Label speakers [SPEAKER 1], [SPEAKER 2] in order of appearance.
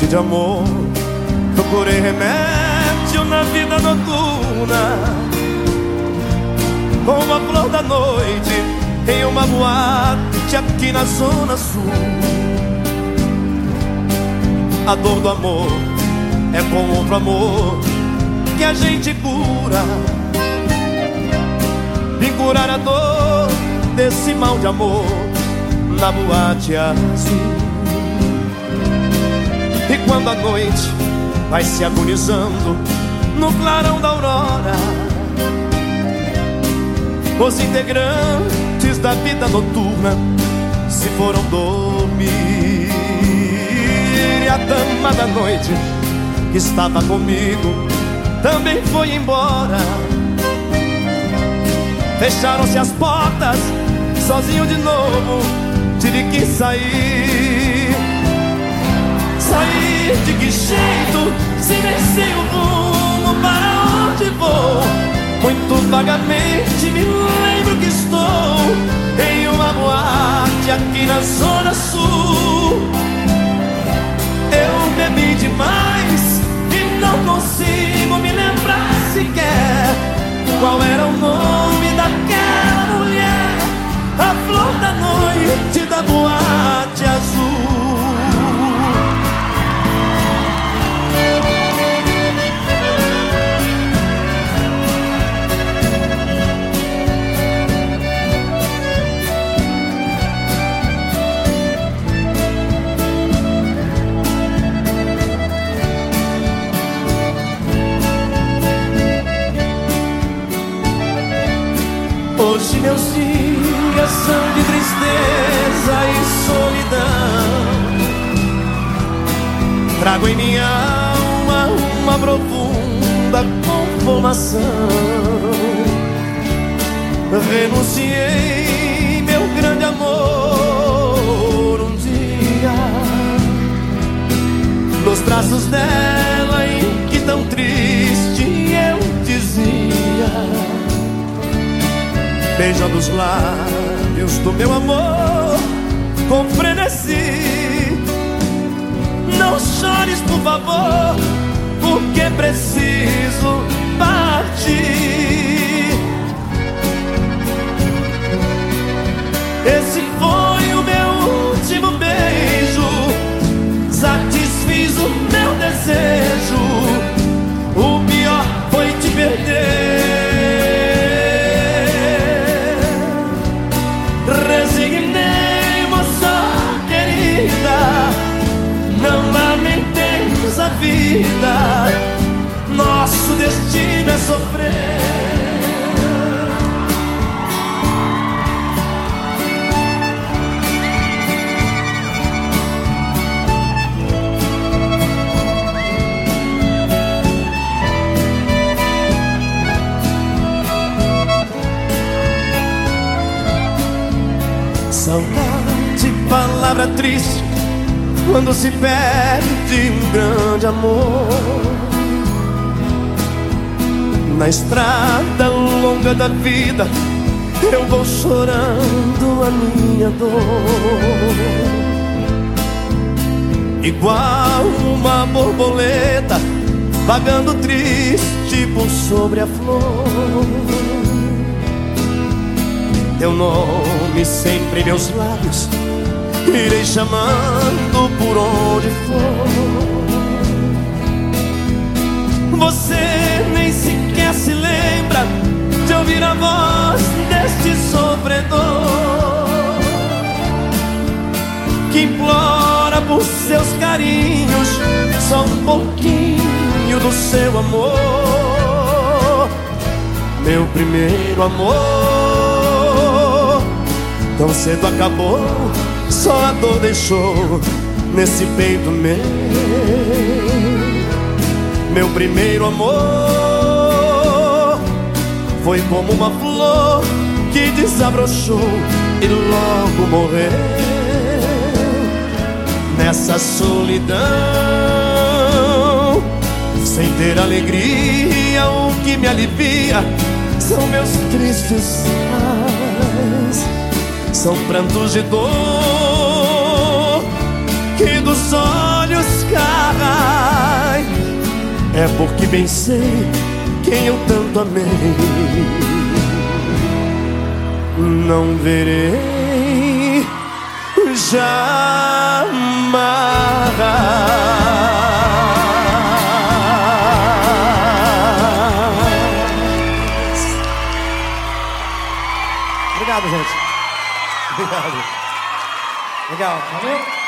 [SPEAKER 1] noite de amor. Procurei remédio na vida noturna. Com a flor da noite em uma boate aqui na zona sul. A dor do amor é com outro amor que a gente cura. Vim curar a dor desse mal de amor na boate azul. E quando a noite vai se agonizando no clarão da aurora, os integrantes da vida noturna se foram dormir. E a dama da noite que estava comigo também foi embora. Fecharam-se as portas, sozinho de novo, tive que sair. Sair de que jeito, se nem o rumo para onde vou. Muito vagamente me lembro que estou em uma boate aqui na Zona Sul. Eu bebi demais e não consigo me lembrar sequer qual era o nome Meus dias são de tristeza e solidão. Trago em minha alma uma profunda conformação. Renunciei meu grande amor um dia nos braços dela beijando os lábios do meu amor com frenesi. Não chores, por favor, porque preciso partir. Esse vida. Nosso destino é sofrer. Saudade, palavra triste quando se perde um grande amor. Na estrada longa da vida, eu vou chorando a minha dor. Igual uma borboleta vagando triste por sobre a flor. Teu nome sempre em meus lábios Irei chamando por onde for. Você nem sequer se lembra De ouvir a voz deste sofredor Que implora por seus carinhos Só um pouquinho do seu amor. Meu primeiro amor Tão cedo acabou, só a dor deixou nesse peito meu. Meu primeiro amor foi como uma flor que desabrochou e logo morreu. Nessa solidão, sem ter alegria, o que me alivia são meus tristes. São prantos de dor olhos caem É porque bem sei quem eu tanto amei. Não verei jamais.
[SPEAKER 2] Obrigado, gente. Obrigado. Legal. Valeu.